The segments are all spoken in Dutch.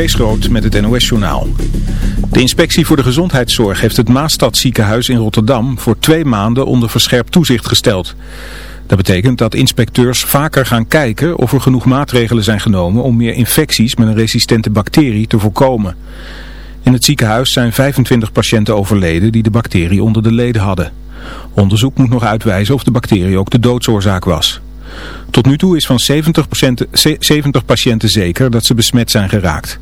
Kees met het NOS-journaal. De inspectie voor de gezondheidszorg heeft het Maastadziekenhuis in Rotterdam voor twee maanden onder verscherpt toezicht gesteld. Dat betekent dat inspecteurs vaker gaan kijken of er genoeg maatregelen zijn genomen om meer infecties met een resistente bacterie te voorkomen. In het ziekenhuis zijn 25 patiënten overleden die de bacterie onder de leden hadden. Onderzoek moet nog uitwijzen of de bacterie ook de doodsoorzaak was. Tot nu toe is van 70, 70 patiënten zeker dat ze besmet zijn geraakt.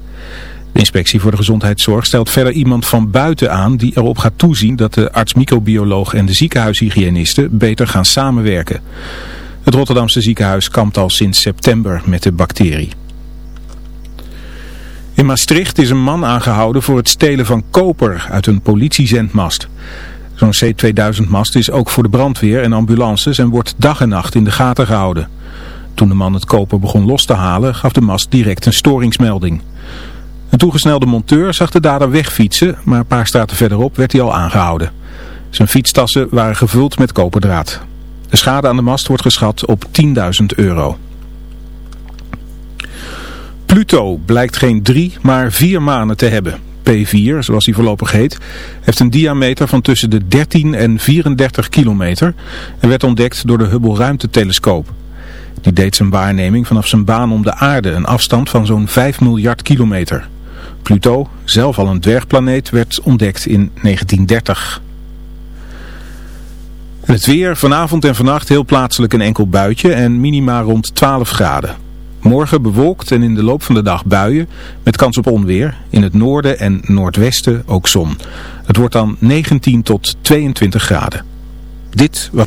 De inspectie voor de gezondheidszorg stelt verder iemand van buiten aan die erop gaat toezien dat de arts-microbioloog en de ziekenhuishygiënisten beter gaan samenwerken. Het Rotterdamse ziekenhuis kampt al sinds september met de bacterie. In Maastricht is een man aangehouden voor het stelen van koper uit een politiezendmast. Zo'n C2000-mast is ook voor de brandweer en ambulances en wordt dag en nacht in de gaten gehouden. Toen de man het koper begon los te halen, gaf de mast direct een storingsmelding. Een toegesnelde monteur zag de dader wegfietsen, maar een paar straten verderop werd hij al aangehouden. Zijn fietstassen waren gevuld met koperdraad. De schade aan de mast wordt geschat op 10.000 euro. Pluto blijkt geen drie, maar vier manen te hebben. P4, zoals hij voorlopig heet, heeft een diameter van tussen de 13 en 34 kilometer en werd ontdekt door de Hubble ruimtetelescoop. Die deed zijn waarneming vanaf zijn baan om de aarde, een afstand van zo'n 5 miljard kilometer. Pluto, zelf al een dwergplaneet, werd ontdekt in 1930. Het weer, vanavond en vannacht heel plaatselijk een enkel buitje en minima rond 12 graden. Morgen bewolkt en in de loop van de dag buien met kans op onweer. In het noorden en noordwesten ook zon. Het wordt dan 19 tot 22 graden. Dit was...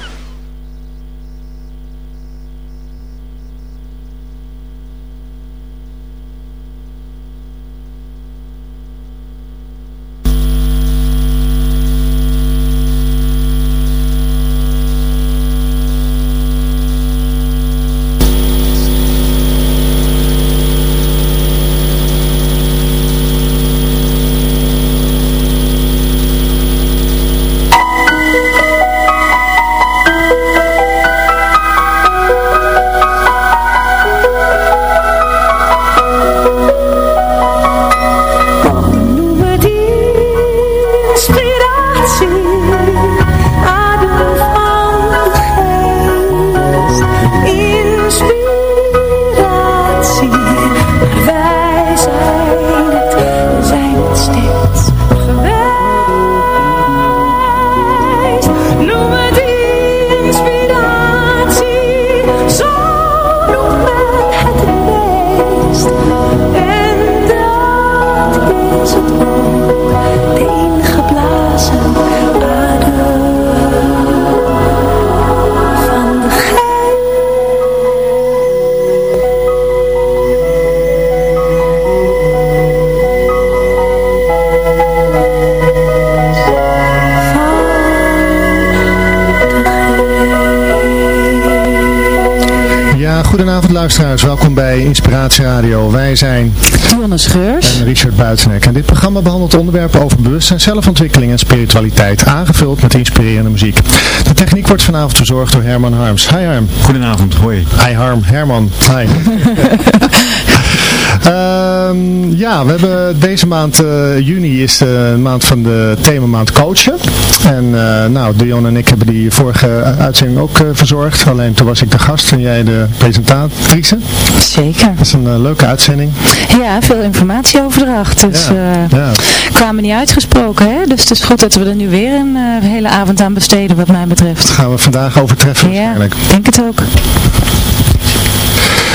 Luisteraars, welkom bij Inspiratie Radio. Wij zijn Dionne Scheurs en Richard Buitenek. En dit programma behandelt onderwerpen over bewustzijn, zelfontwikkeling en spiritualiteit, aangevuld met inspirerende muziek. De techniek wordt vanavond verzorgd door Herman Harms. Hi Harm. Goedenavond, hoi. Hi Harm, Herman. Hi. Um, ja, we hebben deze maand, uh, juni is de maand van de themamaand coachen. En uh, nou, Dion en ik hebben die vorige uitzending ook uh, verzorgd. Alleen toen was ik de gast en jij de presentatrice. Zeker. Dat is een leuke uitzending. Ja, veel informatieoverdracht. Dus ja, ja. kwamen niet uitgesproken, hè? Dus het is goed dat we er nu weer een hele avond aan besteden wat mij betreft. Dat gaan we vandaag overtreffen ja, waarschijnlijk. ik denk het ook.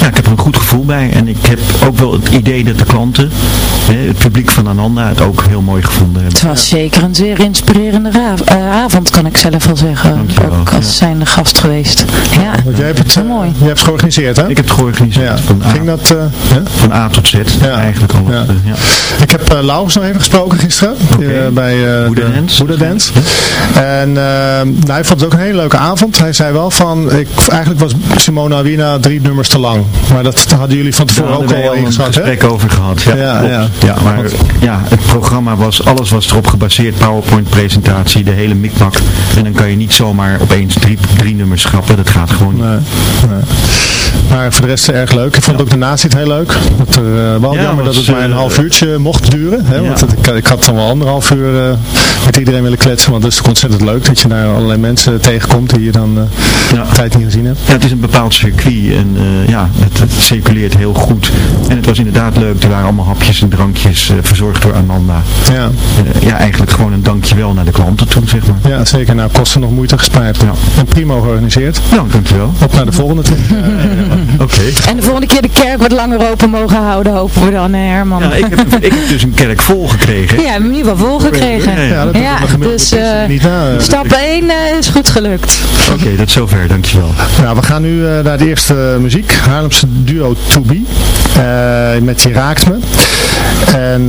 ja, ik heb er een goed gevoel bij. En ik heb ook wel het idee dat de klanten, hè, het publiek van Ananda, het ook heel mooi gevonden hebben. Het was zeker een zeer inspirerende uh, avond, kan ik zelf wel zeggen. Dankjewel, ook als ja. zijnde gast geweest. Ja, Want jij hebt het, uh, mooi. Jij hebt het georganiseerd, hè? Ik heb het georganiseerd. Ja. Van, A, Ging dat, uh, van A tot Z, eigenlijk al. Ja. ja. Ik heb uh, Laurens nog even gesproken gisteren. Okay. bij Boeddha Dance. Boeddha Dance. En nou, hij vond het ook een hele leuke avond. Hij zei wel van, ik, eigenlijk was Simona Awina drie nummers te lang. Maar dat hadden jullie van tevoren ook al een gesprek over gehad. Ja, ja, ja. ja maar ja, het programma was, alles was erop gebaseerd. PowerPoint presentatie, de hele mikmak. En dan kan je niet zomaar opeens drie, drie nummers schrappen. Dat gaat gewoon niet. Nee, nee. Maar voor de rest erg leuk. Ik vond ook de naast heel leuk. Dat er, uh, wel ja, jammer dat het maar een half uurtje mocht duren. Hè? Want het, ik, ik, had dan wel anderhalf uur uh, met iedereen willen kletsen. Want het is ontzettend leuk dat je daar allerlei mensen tegenkomt die je dan uh, tijd niet gezien hebt. Ja, het is een bepaald circuit. En ja, het, het, circuleert heel goed. En het was inderdaad leuk. Er waren allemaal hapjes en drankjes verzorgd door Ananda. Ja. ja, eigenlijk gewoon een dankjewel naar de klanten toe, zeg maar. Ja, zeker. Nou, kosten nog moeite gespaard. Ja. En prima georganiseerd. Ja, dankjewel. Op naar de volgende toe. Oké. En de volgende keer de kerk wat langer open mogen houden, hopen we dan, Herman. Ja, ik heb, ik heb dus een kerk vol gekregen. Ja, in ieder geval vol gekregen. Ja, dat ja dus uh, stap 1 uh, is goed gelukt. Oké, okay, dat is zover, dankjewel. Ja, we gaan nu uh, naar de eerste muziek. Haarlemse duo To Be. met Je Raakt Me. En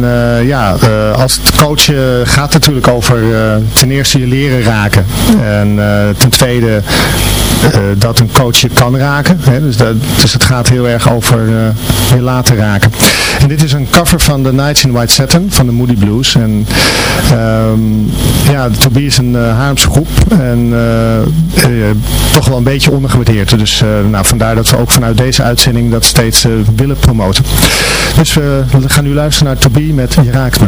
ja, als het coachen gaat natuurlijk over ten eerste je leren raken. En ten tweede dat een coach je kan raken. Hè? Dus, dat, dus het gaat heel erg over uh, je laten raken. En dit is een cover van The Nights in White Satin van de Moody Blues. En um, ja, Toby is een uh, Haarlemse groep en uh, toch wel een beetje ondergewaardeerd. Dus nou, vandaar dat we ook vanuit deze uitzending dat steeds willen promoten. Dus we gaan nu luisteren naar Toby met Je raakt me.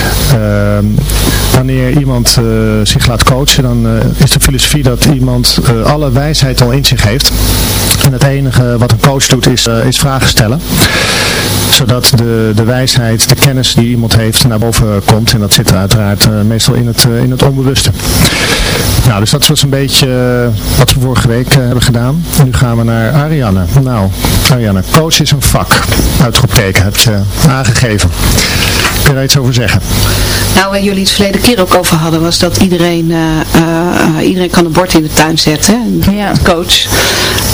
wanneer iemand zich laat coachen, dan is de filosofie dat iemand alle wijsheid al in zich heeft. En het enige wat een coach doet is, is vragen stellen zodat de, de wijsheid, de kennis die iemand heeft naar boven komt. En dat zit uiteraard uh, meestal in het, uh, in het onbewuste. Nou, dus dat was een beetje uh, wat we vorige week hebben gedaan. nu gaan we naar Ariane. Nou, Ariane, coach is een vak. Uitroepteken, heb je aangegeven. Kun je daar iets over zeggen? Nou, waar jullie het verleden keer ook over hadden, was dat iedereen, iedereen kan een bord in de tuin zetten. Ja. Coach.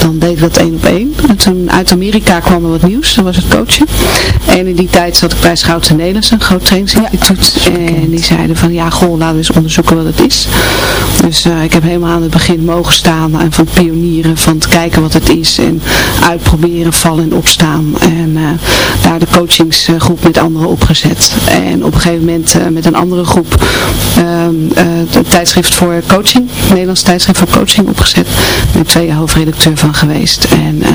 dan deed ik dat één op één. En toen uit Amerika kwam er wat nieuws, dat was het coachen. En in die tijd zat ik bij Schouten Nederlands, een groot trainingsinstituut. Ja, en die zeiden van, ja goh, laten we eens onderzoeken wat het is. Dus uh, ik heb helemaal aan het begin mogen staan en van pionieren, van te kijken wat het is. En uitproberen, vallen en opstaan. En uh, daar de coachingsgroep met anderen opgezet. En op een gegeven moment uh, met een andere groep het tijdschrift voor coaching, Nederlands tijdschrift voor coaching opgezet. Met twee hoofdredacteuren van geweest. En, uh,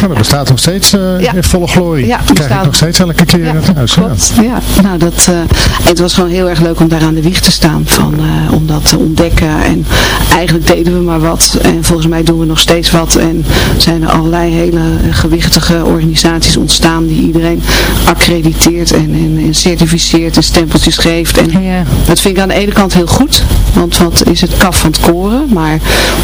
ja, dat bestaat nog steeds uh, ja. in volle glorie. Ja, Krijg ik nog steeds elke keer ja, het huis. Klopt. Ja. nou dat, uh, het was gewoon heel erg leuk om daar aan de wieg te staan. Van, om dat te ontdekken. En eigenlijk deden we maar wat. En volgens mij doen we nog steeds wat. En zijn er allerlei hele gewichtige organisaties ontstaan die iedereen accrediteert en, en, en certificeert en stempeltjes geeft. En ja. dat vind ik aan de ene kant heel goed. Want wat is het kaf van het koren. Maar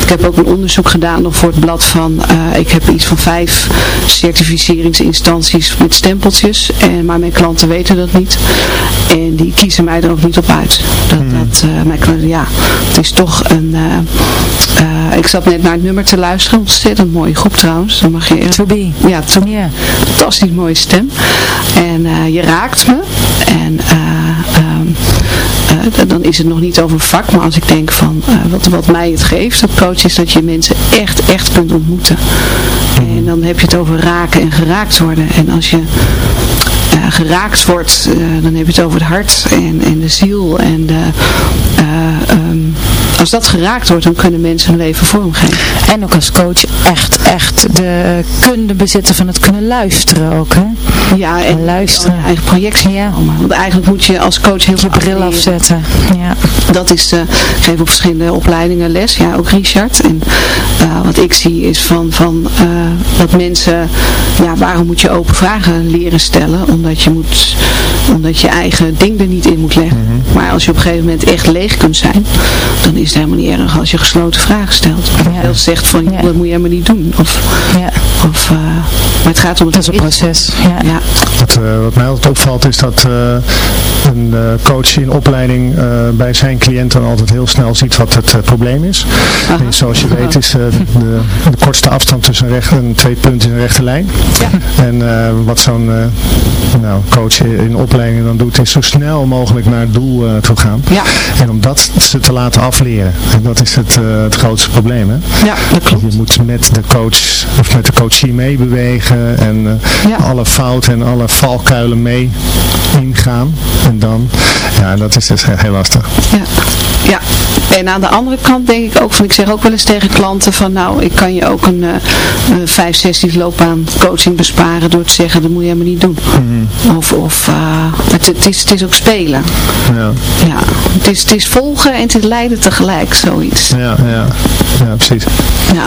ik heb ook een onderzoek gedaan nog voor het blad van, uh, ik heb iets van vijf certificeringsinstanties met stempeltjes. En, maar mijn klanten weten dat niet. En die kiezen mij er ook niet op uit. Dat, hmm. dat, uh, mijn klanten, ja, het is toch een... Uh, ik zat net naar het nummer te luisteren. Ontzettend mooie groep trouwens. Dan mag je, to be. Ja, to, yeah. fantastisch mooie stem. En je raakt me. En... Um, uh, dan is het nog niet over vak, maar als ik denk van uh, wat, wat mij het geeft, dat coach is dat je mensen echt, echt kunt ontmoeten. En dan heb je het over raken en geraakt worden. En als je uh, geraakt wordt, dan heb je het over het hart en, en de ziel en de, um, als dat geraakt wordt, dan kunnen mensen hun leven vormgeven. En ook als coach echt, echt de kunde bezitten van het kunnen luisteren ook, hè? Ja, en, luisteren. eigen projectie. Ja. Want eigenlijk moet je als coach heel je bril afzetten. Ja. Dat is, uh, ik geef op verschillende opleidingen les, ja, ook Richard. En uh, wat ik zie is van, van uh, dat mensen, ja, waarom moet je open vragen leren stellen? Omdat je moet, omdat je eigen ding er niet in moet leggen. Mm -hmm. Maar als je op een gegeven moment echt leeg kunt zijn, dan is het helemaal niet erg als je gesloten vragen stelt. Of ja. zegt van, ja. dat moet je helemaal niet doen. Of, ja. of, uh, maar het gaat om het, het is een proces. Ja. Wat, uh, wat mij altijd opvalt is dat uh, een coach in opleiding bij zijn cliënten altijd heel snel ziet wat het probleem is. En zoals je weet is de, de, kortste afstand tussen recht twee punten in een rechte lijn. Ja. En wat zo'n nou, coach in opleiding dan doet is zo snel mogelijk naar het doel toe gaan. Ja. En om dat ze te laten afleren. En dat is het, het grootste probleem. Hè? Ja, dat klopt. Je moet met de coach of met de coachie meebewegen en alle fouten en alle valkuilen mee ingaan. En dan, ja, dat is dus heel lastig. Ja, ja. En aan de andere kant denk ik ook van, ik zeg ook wel eens tegen klanten van, nou, ik kan je ook een uh, vijf sessies loopbaan coaching besparen door te zeggen, dat moet je helemaal niet doen. Mhm. Of, of het, het, is, het is ook spelen. Ja. ja. Het, is, het is volgen en het is leiden tegelijk, zoiets. Ja, ja. ja precies. Ja.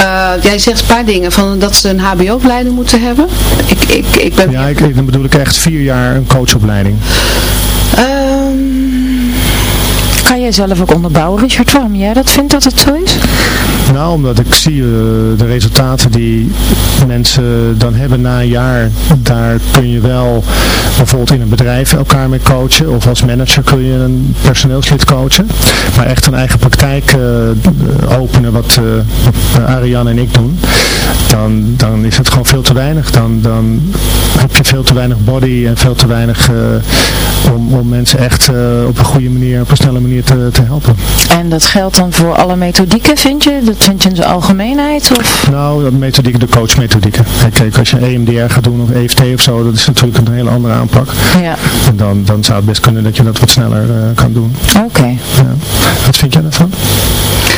Uh, jij zegt een paar dingen, van dat ze een hbo-opleiding moeten hebben. Ik, ik, ik ben... Ja, ik, dan bedoel ik echt vier jaar een coachopleiding. Um, kan jij zelf ook onderbouwen, Richard, waarom jij dat vindt dat het zo is? Nou, omdat ik zie uh, de resultaten die mensen dan hebben na een jaar. Daar kun je wel bijvoorbeeld in een bedrijf elkaar mee coachen. Of als manager kun je een personeelslid coachen. Maar echt een eigen praktijk uh, openen, wat uh, Ariane en ik doen. Dan, dan is het gewoon veel te weinig. Dan, dan heb je veel te weinig body en veel te weinig om, om mensen echt op een goede manier, op een snelle manier te, te helpen. En dat geldt dan voor alle methodieken, vind je? Dat vind je in zijn algemeenheid? Of? Nou, de methodieken, de coachmethodieken. Kijk, als je EMDR gaat doen of EFT of zo, dat is natuurlijk een hele andere aanpak. Ja. En dan, dan zou het best kunnen dat je dat wat sneller uh, kan doen. Oké. Ja. Wat vind jij daarvan?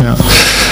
Ja.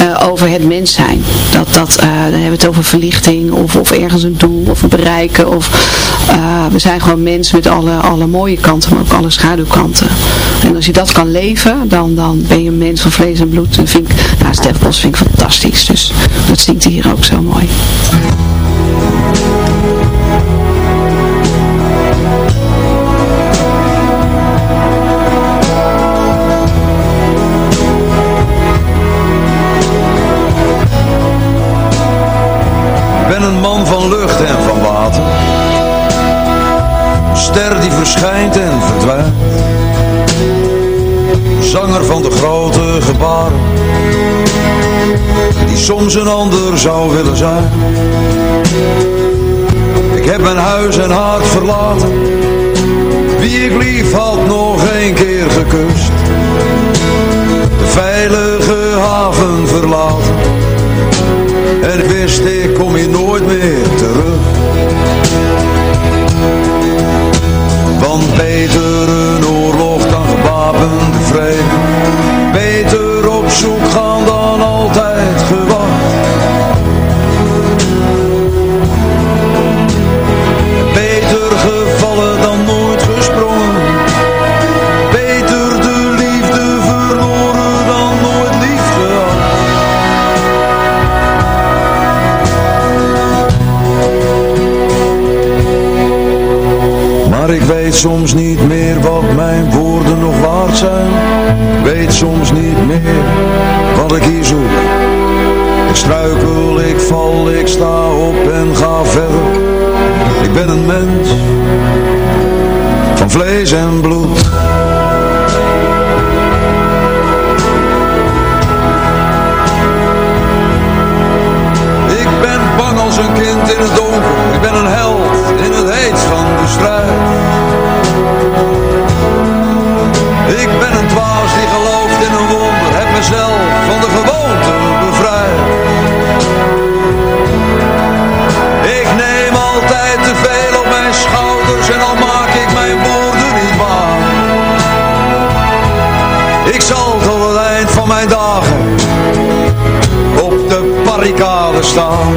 Uh, over het mens zijn. Dat, dat, uh, dan hebben we het over verlichting of, of ergens een doel of bereiken. Of, uh, we zijn gewoon mensen met alle, alle mooie kanten, maar ook alle schaduwkanten. En als je dat kan leven, dan, dan ben je een mens van vlees en bloed. En vind ik, nou, Stef Bos vind ik fantastisch. Dus dat zingt hier ook zo mooi. Soms een ander zou willen zijn. Ik heb mijn huis en hart verlaten, wie ik lief had nog een keer gekust. De veilige haven verlaten, en wist ik kom hier nooit meer terug. Want beter een oorlog dan gewapende vrede. Beter op zoek gaan dan altijd gewacht. Weet soms niet meer wat mijn woorden nog waard zijn. Weet soms niet meer wat ik hier zoek. Ik struikel, ik val, ik sta op en ga verder. Ik ben een mens Van vlees en bloed. Ik ben bang als een kind in het donker. Ik ben een het ik ben een dwaas die gelooft in een wonder. Heb mezelf van de gewoonte bevrijd. Ik neem altijd te veel op mijn schouders En al maak ik mijn woorden niet waar. Ik zal tot het eind van mijn dagen Op de barricade staan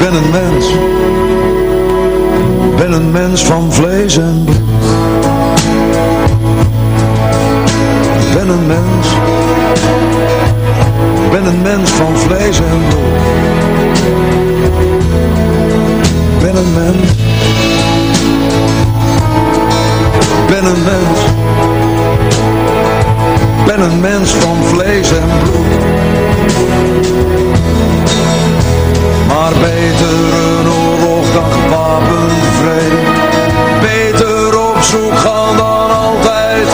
Ben een mens. Ben een mens van vlees en bloed. ben een mens. Ben een mens van vlees en bloed. Ben een mens. Ben een mens. Ben een mens van vlees en bloed maar beter een oorlog dan gewapend vrede beter op zoek gaan dan altijd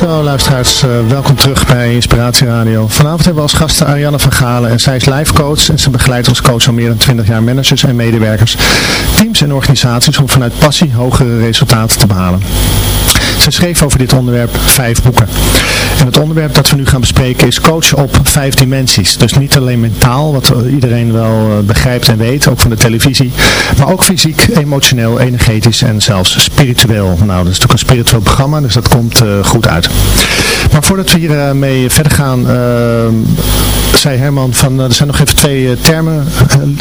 Zo luisteraars, uh, welkom terug bij Inspiratie Radio. Vanavond hebben we als gasten Ariane van Galen en zij is life coach en ze begeleidt als coach al meer dan 20 jaar managers en medewerkers, en organisaties om vanuit passie hogere resultaten te behalen. Ze schreef over dit onderwerp vijf boeken. En het onderwerp dat we nu gaan bespreken is coach op vijf dimensies. Dus niet alleen mentaal, wat iedereen wel eh, begrijpt en weet, ook van de televisie. Maar ook fysiek, emotioneel, energetisch en zelfs spiritueel. Nou, dat is natuurlijk een spiritueel programma, dus dat komt uh, goed uit. Maar voordat we hier mee verder gaan, uh, zei Herman van, er zijn nog even twee termen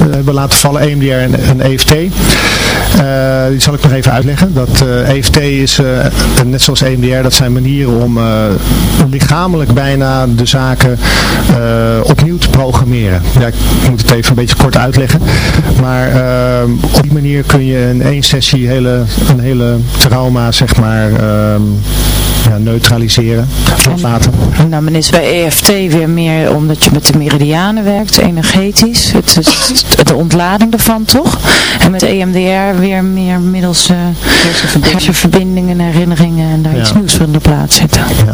hebben laten vallen, EMDR en, en EFT. die zal ik nog even uitleggen. Dat EFT e is net zoals EMDR, dat zijn manieren om, lichamelijk bijna de zaken opnieuw te programmeren. Ja, ik moet het even een beetje kort uitleggen. Maar op die manier kun je in één sessie hele, een hele trauma, zeg maar ja, neutraliseren, loslaten. En, nou, men is bij EFT weer meer omdat je met de meridianen werkt, energetisch. Het is de ontlading ervan, toch? En met EMDR weer meer middels uh, hersenverbindingen, herinneringen en daar iets nieuws in de plaats zetten. Ja.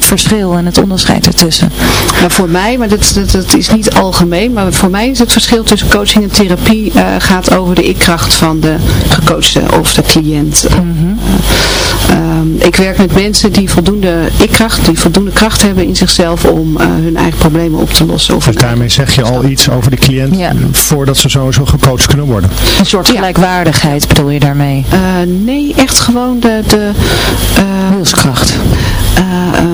verschil en het onderscheid ertussen? Nou, voor mij, maar dat, dat, dat, is niet algemeen, maar voor mij is het verschil tussen coaching en therapie uh, gaat over de ikkracht van de gecoachte of de cliënt. Mm ik werk met mensen die voldoende ikkracht, die voldoende kracht hebben in zichzelf om uh, hun eigen problemen op te lossen. Of dus daarmee zeg je al iets over de cliënt voordat ze sowieso gecoacht kunnen worden. Een soort gelijkwaardigheid bedoel je daarmee? nee, echt gewoon de... de Wilskracht.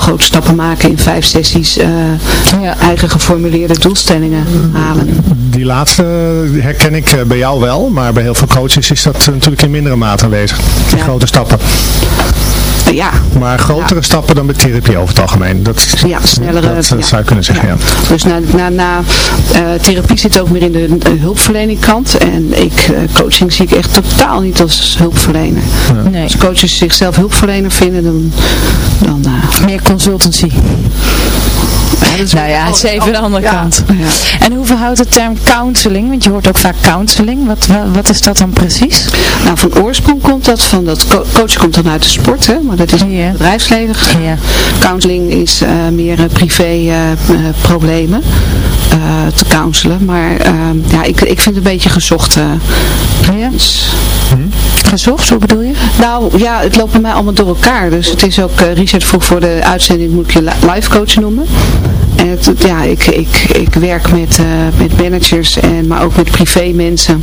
grote stappen maken in vijf sessies, ja. eigen geformuleerde doelstellingen halen. Die laatste herken ik bij jou wel, maar bij heel veel coaches is dat natuurlijk in mindere mate aanwezig. Die grote stappen. Ja. Maar grotere stappen dan met therapie over het algemeen. Dat, ja, snellere. Dat, dat zou je kunnen zeggen, ja. Dus na, na, na uh, therapie zit ook meer in de hulpverlening kant. En ik, uh, coaching zie ik echt totaal niet als hulpverlener. Nee. Als coaches zichzelf hulpverlener vinden, dan... dan meer consultancy nou ja, het is even de andere kant. Ja. En hoe verhoudt de term counseling? Want je hoort ook vaak counseling. Wat, wat, is dat dan precies? Nou, van oorsprong komt dat van dat co coach komt dan uit de sport, hè, maar dat is ja. bedrijfsleven. Ja. Counseling is uh, meer uh, privé uh, problemen. te counselen. Maar ehm, ja, ik, ik vind het een beetje gezocht. ja. Gezocht, hoe bedoel je? Nou ja, het loopt bij mij allemaal door elkaar. Dus het is ook, Richard vroeg voor de uitzending, moet ik je live coach noemen. En het, ja, ik, ik, ik werk met, uh, met managers, en, maar ook met privé mensen.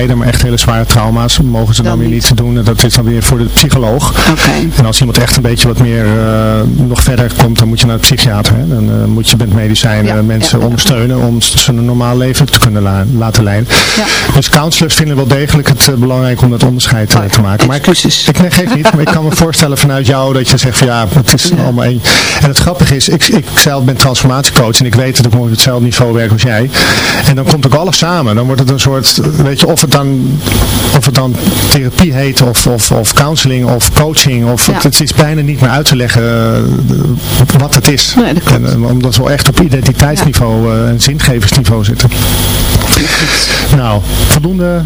maar echt hele zware trauma's mogen ze dan, weer niet doen. Dat is dan weer voor de psycholoog. En als iemand echt een beetje wat meer uh, nog verder komt, dan moet je naar de psychiater. Hè? Dan uh, moet je met medicijnen ja, mensen ja, ondersteunen om ze een normaal leven te kunnen la laten leiden. Dus counselors vinden wel degelijk het uh, belangrijk om dat onderscheid te maken. Maar ik, ik nee, geef niet, maar ik kan me voorstellen vanuit jou dat je zegt van ja, het is allemaal één. En het grappige is, ik, ik zelf ben transformatiecoach en ik weet dat ik op hetzelfde niveau werk als jij. En dan komt ook alles samen. Dan wordt het een soort, weet je, of het dan, of het dan therapie heet of, of, of counseling of coaching. Of, het, is bijna niet meer uit te leggen uh, wat het is. Nee, en, uh, omdat we echt op identiteitsniveau uh, en zingeversniveau zitten. Nou, voldoende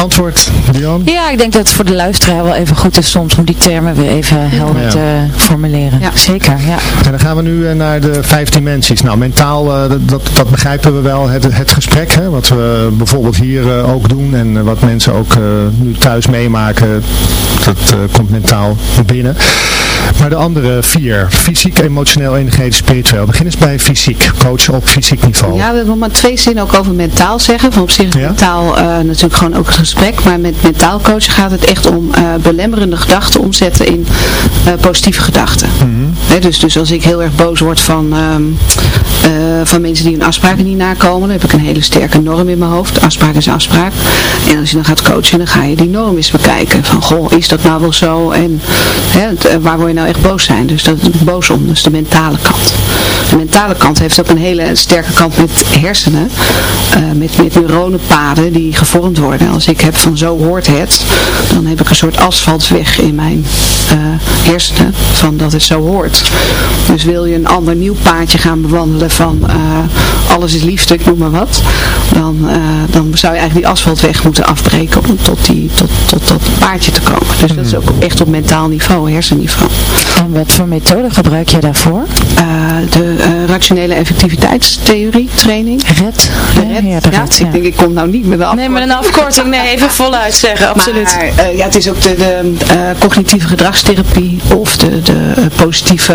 antwoord, Dion? Ja, ik denk dat het voor de luisteraar wel even goed is soms om die termen weer even helder ja. te formuleren. Ja. Zeker, ja. En dan gaan we nu naar de vijf dimensies. Nou, mentaal, dat, dat begrijpen we wel. Het, het gesprek, hè, wat we bijvoorbeeld hier ook doen en wat mensen ook uh, nu thuis meemaken, dat uh, komt mentaal binnen. Maar de andere vier, fysiek, emotioneel, energetisch, spiritueel. Begin eens bij fysiek, coach op fysiek niveau. Ja, we willen maar twee zinnen ook over mentaal zeggen. Van op zich ja? mentaal uh, natuurlijk gewoon ook het gesprek. Maar met mentaal coachen gaat het echt om uh, belemmerende gedachten omzetten in uh, positieve gedachten. Mm -hmm. dus, dus als ik heel erg boos word van, um, van mensen die hun afspraken niet nakomen, dan heb ik een hele sterke norm in mijn hoofd. Afspraak is afspraak. En als je dan gaat coachen, dan ga je die norm eens bekijken. Van, goh, is dat nou wel zo? En hè, waar word je nou echt boos zijn? Dus dat is boos om, dus de mentale kant. De mentale kant heeft ook een hele sterke kant met hersenen. Uh, met, met neuronenpaden die gevormd worden. Als ik heb van zo hoort het, dan heb ik een soort asfaltweg in mijn uh, hersenen van dat het zo hoort. Dus wil je een ander nieuw paadje gaan bewandelen van uh, alles is liefde, ik noem maar wat. Dan, dan zou je eigenlijk die asfaltweg moeten afbreken om tot, die, tot, tot dat paardje te komen. Dus dat is ook echt op mentaal niveau, hersenniveau. En wat voor methode gebruik je daarvoor? Uh, de uh, rationele effectiviteitstheorie training. RED? De RED, ja, ja, ik denk ik kom nou niet met een afkorting. Nee, met een afkorting. Nee, even voluit zeggen, absoluut. Maar, uh, ja, het is ook de, de cognitieve gedragstherapie of de, de positieve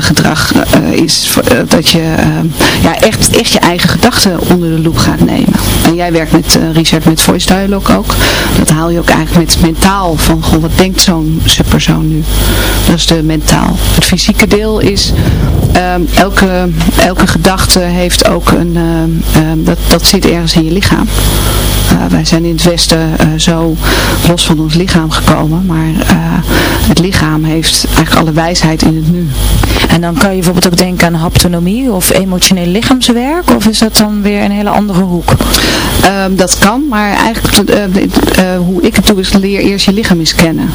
gedrag is dat je ja, echt, echt je eigen gedachten onder de loep gaat nemen. En jij werkt met Richard met Voice Dialogue ook. Dat haal je ook eigenlijk met mentaal van, goh, wat denkt zo'n persoon nu? Dat is de mentaal. Het fysieke deel is ehm, elke, elke gedachte heeft ook een, ehm, dat, dat zit ergens in je lichaam. Wij zijn in het Westen zo los van ons lichaam gekomen, maar het lichaam heeft eigenlijk alle wijsheid in het nu. En dan kan je bijvoorbeeld ook denken aan haptonomie of emotioneel lichaamswerk, of is dat dan weer een hele andere hoek? Ehm, dat kan, maar eigenlijk uh, uh, hoe ik het doe is leer eerst je lichaam eens kennen.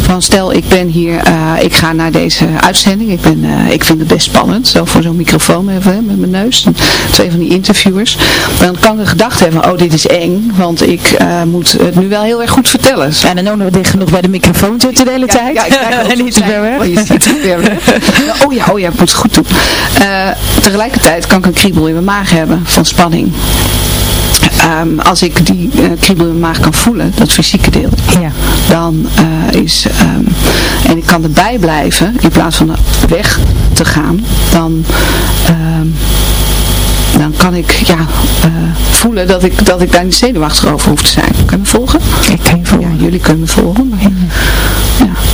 Van stel ik ben hier, uh, ik ga naar deze uitzending, ik, ben, ik vind het best spannend, zo voor zo'n microfoon even, met mijn neus, twee van die interviewers. Dan kan ik de gedachte hebben, oh dit is eng, want ik moet het nu wel heel erg goed vertellen. En dan noemen we dicht genoeg bij de microfoon zitten de hele tijd. Ja, ja en niet. Oh, je ziet het weer oh ja, oh ja, ik moet het goed doen. tegelijkertijd kan ik een kriebel in mijn maag hebben van spanning. Ehm, als ik die uh, kriebel in mijn maag kan voelen, dat fysieke deel, ja. dan uh, is, um, en ik kan erbij blijven, in plaats van weg te gaan, dan... Um, dan kan ik ja, uh, voelen dat ik, dat ik daar niet zenuwachtig over hoef te zijn. Kan je me volgen? Ik kan je volgen. Ja, jullie kunnen me volgen. Maar, ja.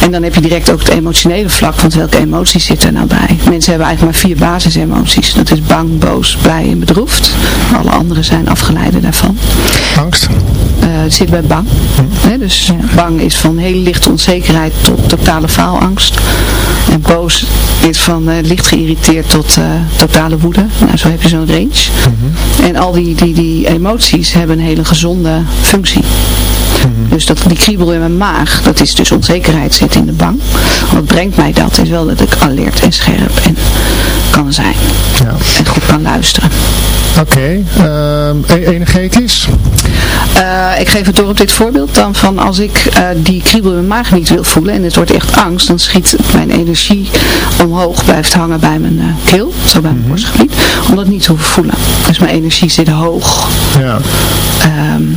En dan heb je direct ook het emotionele vlak, want welke emoties zitten er nou bij? Mensen hebben eigenlijk maar vier basisemoties. Dat is bang, boos, blij en bedroefd. Alle andere zijn afgeleiden daarvan. Angst? Uh, zit bij bang. Hm. dus bang is van hele lichte onzekerheid tot totale faalangst. Boos is van uh, licht geïrriteerd tot uh, totale woede. Nou, zo heb je zo'n range. Mhm. En al die, die, die emoties hebben een hele gezonde functie. Mhm. Dus dat, die kriebel in mijn maag, dat is dus onzekerheid zit in de bang. Wat brengt mij dat? Is wel dat ik alert en scherp en kan zijn. Ja. En goed kan luisteren. Oké, ehm, e-, energetisch? Uh, ik geef het door op dit voorbeeld dan van als ik uh, die kriebel in mijn maag niet wil voelen en het wordt echt angst, dan schiet mijn energie omhoog, blijft hangen bij mijn uh, keel, zo bij mijn mm borstgebied, om dat niet te hoeven voelen. Dus mijn energie zit hoog. Ja. Um,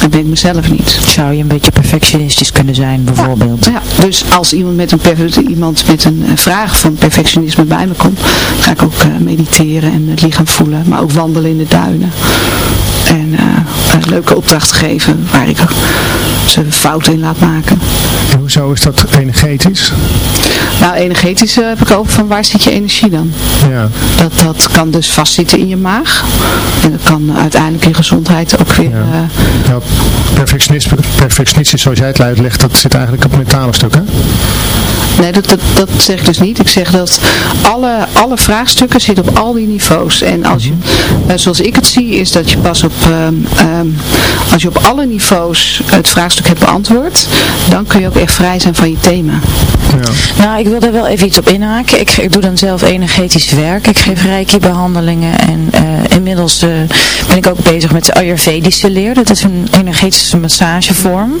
Dat ben ik mezelf niet. Zou je een beetje perfectionistisch kunnen zijn, bijvoorbeeld? Ja, dus als iemand met een, iemand met een eh, vraag van perfectionisme bij me komt, ga ik ook mediteren en het lichaam voelen, maar ook wandelen in de duinen. En uh, leuke opdrachten geven waar ik ze fouten in laat maken. En hoezo is dat energetisch? Nou, energetisch uh, heb ik over van waar zit je energie dan? Ja. Dat, dat kan dus vastzitten in je maag. En dat kan uiteindelijk in gezondheid ook weer... Ja. Uh, perfectionisme, perfectionistisch zoals jij het uitlegt, dat zit eigenlijk op het mentale stuk, hè? Nee, dat, dat, dat zeg ik dus niet. Ik zeg dat alle, alle vraagstukken zitten op al die niveaus. En als je, mhm. zoals ik het zie, is dat je pas op, ehm, ehm, als je op alle niveaus het vraagstuk hebt beantwoord, dan kun je ook echt vrij zijn van je thema. Ja. Nou, ik wil daar wel even iets op inhaken. Ik, ik doe dan zelf energetisch werk. Ik geef reiki behandelingen en uh, inmiddels uh, ben ik ook bezig met de Ayurvedische leer. Dat is een energetische massagevorm.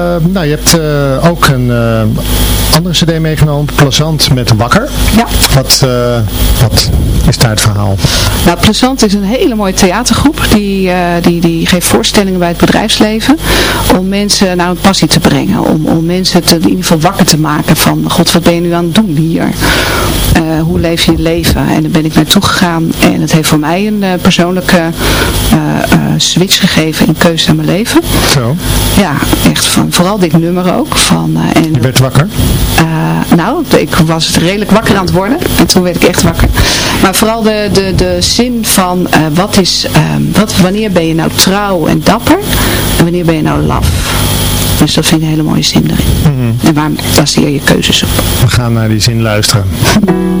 Uh, nou, je hebt uh, ook een uh, andere cd meegenomen, Plezant met Wakker. Ja. Wat, wat is daar het verhaal? Nou, Plezant is een hele mooie theatergroep. Die, die, die geeft voorstellingen bij het bedrijfsleven. Om mensen naar een passie te brengen. Om, om mensen te, in ieder geval wakker te maken van, god, wat ben je nu aan het doen hier? hoe leef je je leven? En daar ben ik naartoe gegaan en het heeft voor mij een persoonlijke switch gegeven in keuze aan mijn leven. Zo? Ja, echt van, vooral dit nummer ook. Van, en, je werd wakker? nou, ik was redelijk wakker aan het worden en toen werd ik echt wakker. Maar vooral de, de, de zin van wat is, ehm, wat, wanneer ben je nou trouw en dapper en wanneer ben je nou laf? Dus dat vind ik een hele mooie zin erin. Mhm. En waar baseer je keuzes op? We gaan naar die zin luisteren.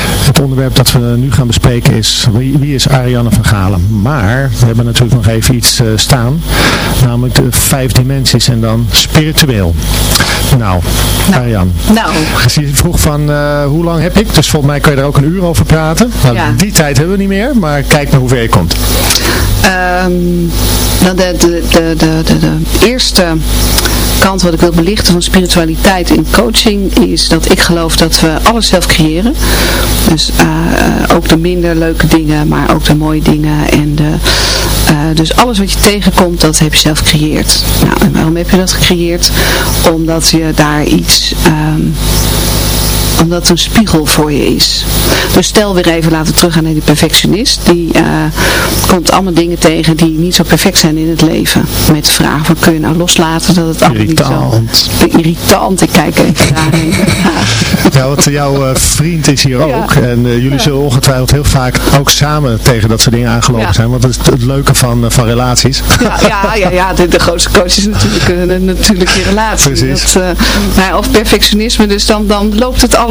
Het onderwerp dat we nu gaan bespreken is wie, wie is Ariane van Galen. Maar we hebben natuurlijk nog even iets uh, staan. Namelijk de vijf dimensies en dan spiritueel. Nou, nou Ariane. Nou. Dus je vroeg van uh, hoe lang heb ik? Dus volgens mij kan je er ook een uur over praten. Nou, ja. Die tijd hebben we niet meer, maar kijk naar hoe ver je komt. Um, de, de, de, de, de, de eerste kant wat ik wil belichten van spiritualiteit in coaching is dat ik geloof dat we alles zelf creëren. Dus uh, ook de minder leuke dingen, maar ook de mooie dingen en de... Uh, dus alles wat je tegenkomt, dat heb je zelf gecreëerd. Nou, en waarom heb je dat gecreëerd? Omdat je daar iets... Um, omdat het een spiegel voor je is. Dus stel weer even, laten we teruggaan naar die perfectionist. Die uh, komt allemaal dingen tegen die niet zo perfect zijn in het leven. Met de vraag van kun je nou loslaten dat het allemaal irritant. niet zo... Irritant. Ik kijk even daarheen. ja, want jouw uh, vriend is hier ook. En uh, jullie zullen ongetwijfeld heel vaak ook samen tegen dat soort dingen aangelopen zijn. Want dat is het leuke van, van relaties. Ja, ja, ja, ja de, de grootste coach is natuurlijk, natuurlijk je relatie. Precies. Dat, nou, of perfectionisme, dus dan, dan loopt het allemaal.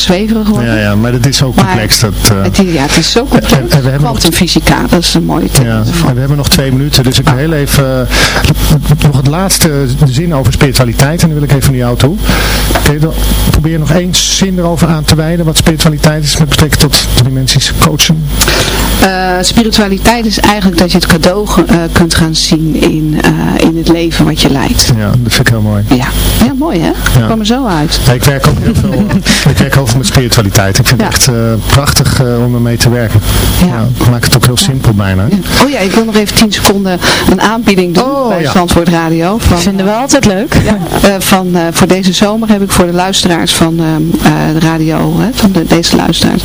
zweverig worden. Ja, ja, maar dat is zo complex. Maar, dat, uh, het, ja, het is zo complex. En, en we hebben Quantumfysica, dat is een mooie. Ja, en we hebben nog twee minuten, dus ik wil heel even uh, nog het laatste zin over spiritualiteit. En dan wil ik even naar jou toe. Dan probeer nog één zin erover aan te wijden wat spiritualiteit is met betrekking tot de dimensies coachen. Uh, spiritualiteit is eigenlijk dat je het cadeau kunt gaan zien in, in het leven wat je leidt. Ja, dat vind ik heel mooi. Ja, ja mooi hè? Ja. kwam er zo uit. Ja, ik werk ook heel veel, ik werk heel met spiritualiteit. Ik vind ja. het echt prachtig om ermee te werken. Ik maak het ook heel simpel bijna. Oh ja, ik wil nog even 10 seconden een aanbieding doen oh, bij Zandvoort Radio. Van, vinden we altijd leuk. van, voor deze zomer heb ik voor de luisteraars van de radio, hè, van de, deze luisteraars,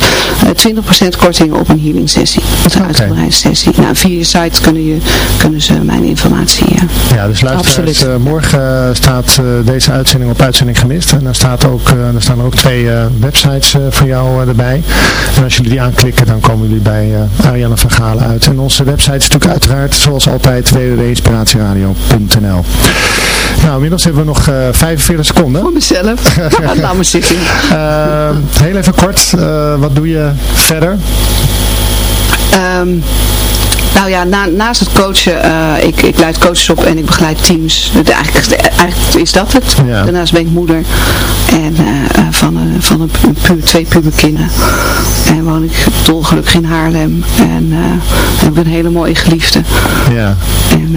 20% korting op een healing sessie. Met een okay. uitgebreide sessie. Nou, via je site kunnen, je, kunnen ze mijn informatie. Ja, ja dus luisteraars, uh, morgen staat uh, deze uitzending op uitzending gemist. En daar, staat ook, uh, daar staan er ook twee web, websites voor jou erbij. En als jullie die aanklikken, dan komen jullie bij Ariane van Galen uit. En onze website is natuurlijk uiteraard, zoals altijd, www.inspiratieradio.nl Nou, inmiddels hebben we nog 45 seconden. Voor mezelf. Laat me zitten. heel even kort, wat doe je verder? Um, nou ja, na, naast het coachen, uh, ik, ik leid coaches op en ik begeleid teams. Eigenlijk, eigenlijk is dat het. Daarnaast ben ik moeder en, uh, van, een, van een, pu twee puberkinderen. En woon ik dolgelukkig in Haarlem. En uh, heb ik een hele mooie geliefde. Ja. En,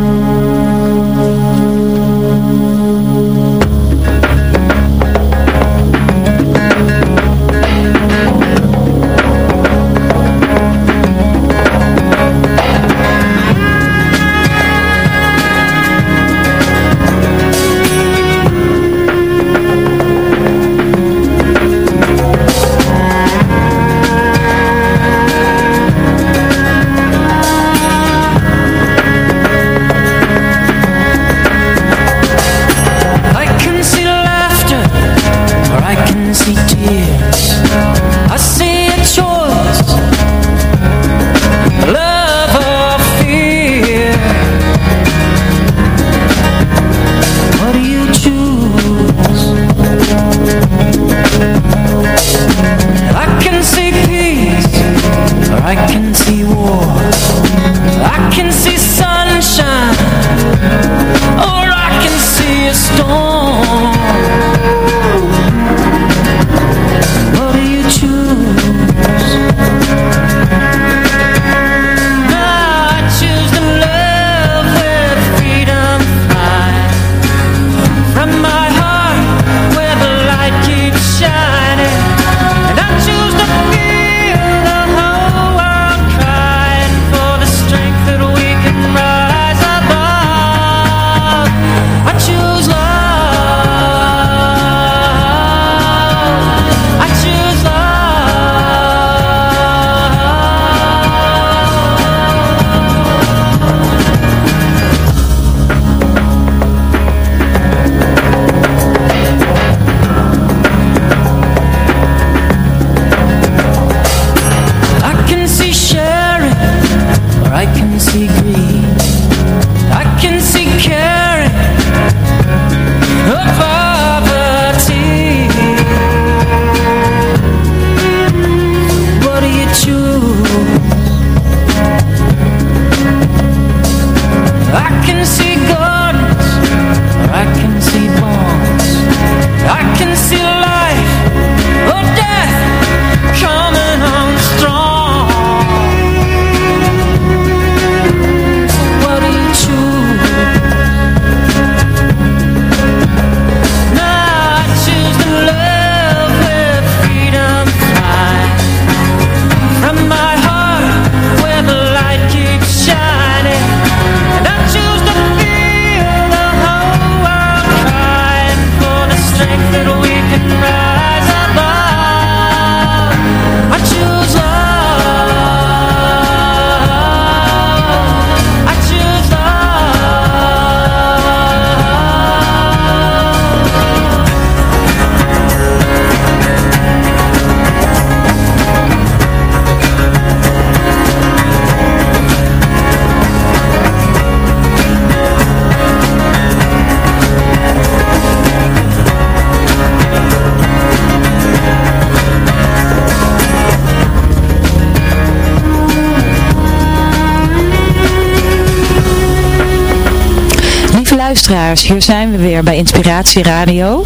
Hier zijn we weer bij Inspiratie Radio.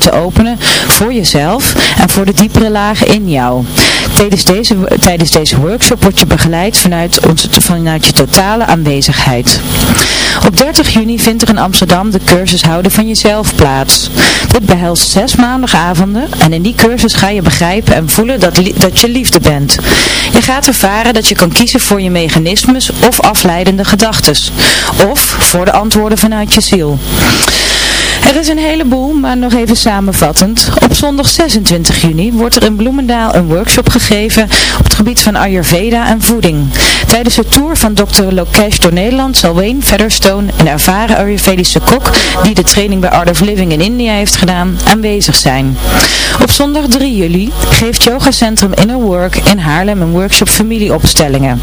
te openen voor jezelf en voor de diepere lagen in jou. Tijdens deze, tijdens deze workshop word je begeleid vanuit, onze, vanuit je totale aanwezigheid. Op 30 juni vindt er in Amsterdam de cursus Houden van Jezelf plaats. Dit behelst zes maandagavonden en in die cursus ga je begrijpen en voelen dat, dat je liefde bent. Je gaat ervaren dat je kan kiezen voor je mechanismes of afleidende gedachten. Of voor de antwoorden vanuit je ziel. Er is een heleboel, maar nog even samenvattend. Op zondag 26 juni wordt er in Bloemendaal een workshop gegeven op het gebied van Ayurveda en voeding. Tijdens de tour van Dr. Lokesh door Nederland zal Wayne Featherstone, een ervaren Ayurvedische kok die de training bij Art of Living in India heeft gedaan, aanwezig zijn. Op zondag 3 juli geeft yogacentrum Inner Work in Haarlem een workshop familieopstellingen.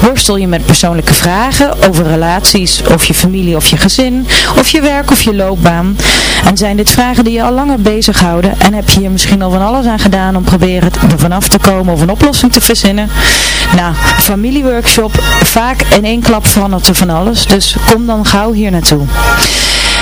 Worstel je met persoonlijke vragen over relaties of je familie of je gezin, of je werk of je loopbaan, en zijn dit vragen die je al langer bezighouden en heb je hier misschien al van alles aan gedaan om proberen er vanaf te komen of een oplossing te verzinnen? Nou, vaak in één klap verandert er van alles, dus kom dan gauw hier naartoe.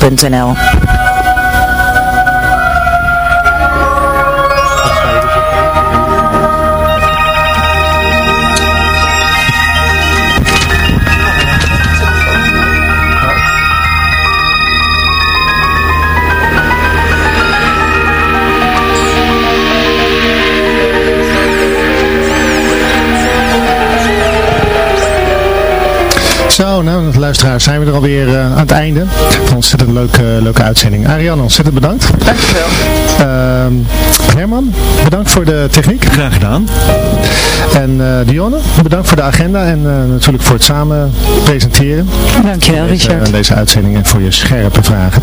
nl Zo, nou, luisteraars, zijn we er alweer uh, aan het einde van een ontzettend leuke, leuke uitzending. Ariane, ontzettend bedankt. Dankjewel. Uh, Herman, bedankt voor de techniek. Graag gedaan. En uh, Dionne, bedankt voor de agenda en uh, natuurlijk voor het samen presenteren. Dankjewel, deze, Richard. Uh, deze uitzending en voor je scherpe vragen.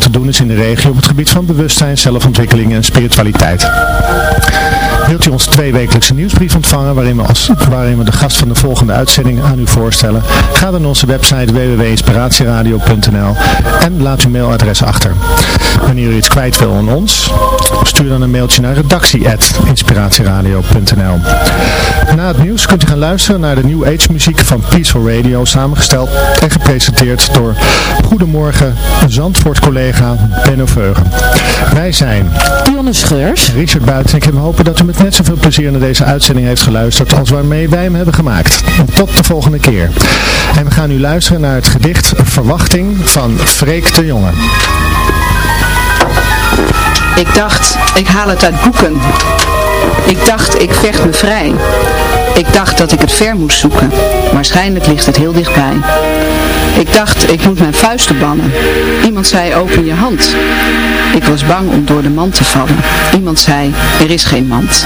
te doen is in de regio op het gebied van bewustzijn, zelfontwikkeling en spiritualiteit. Wilt u onze tweewekelijkse nieuwsbrief ontvangen waarin we, als, waarin we de gast van de volgende uitzending aan u voorstellen? Ga dan naar onze website www.inspiratieradio.nl en laat uw mailadres achter. Wanneer u iets kwijt wil aan ons, stuur dan een mailtje naar redactie.inspiratieradio.nl Na het nieuws kunt u gaan luisteren naar de New Age muziek van Peaceful Radio, samengesteld en gepresenteerd door Goedemorgen Zandvoort collega Benno Veugen. Wij zijn Dionne Scheurs, Richard Buiten. Ik heb hopen dat u met net zoveel plezier naar deze uitzending heeft geluisterd als waarmee wij hem hebben gemaakt. Tot de volgende keer. En we gaan nu luisteren naar het gedicht Verwachting van Freek de Jonge. Ik dacht, ik haal het uit boeken. Ik dacht, ik vecht me vrij. Ik dacht dat ik het ver moest zoeken. Waarschijnlijk ligt het heel dichtbij. Ik dacht, ik moet mijn vuisten bannen. Iemand zei, open je hand. Ik was bang om door de mand te vallen. Iemand zei, er is geen mand.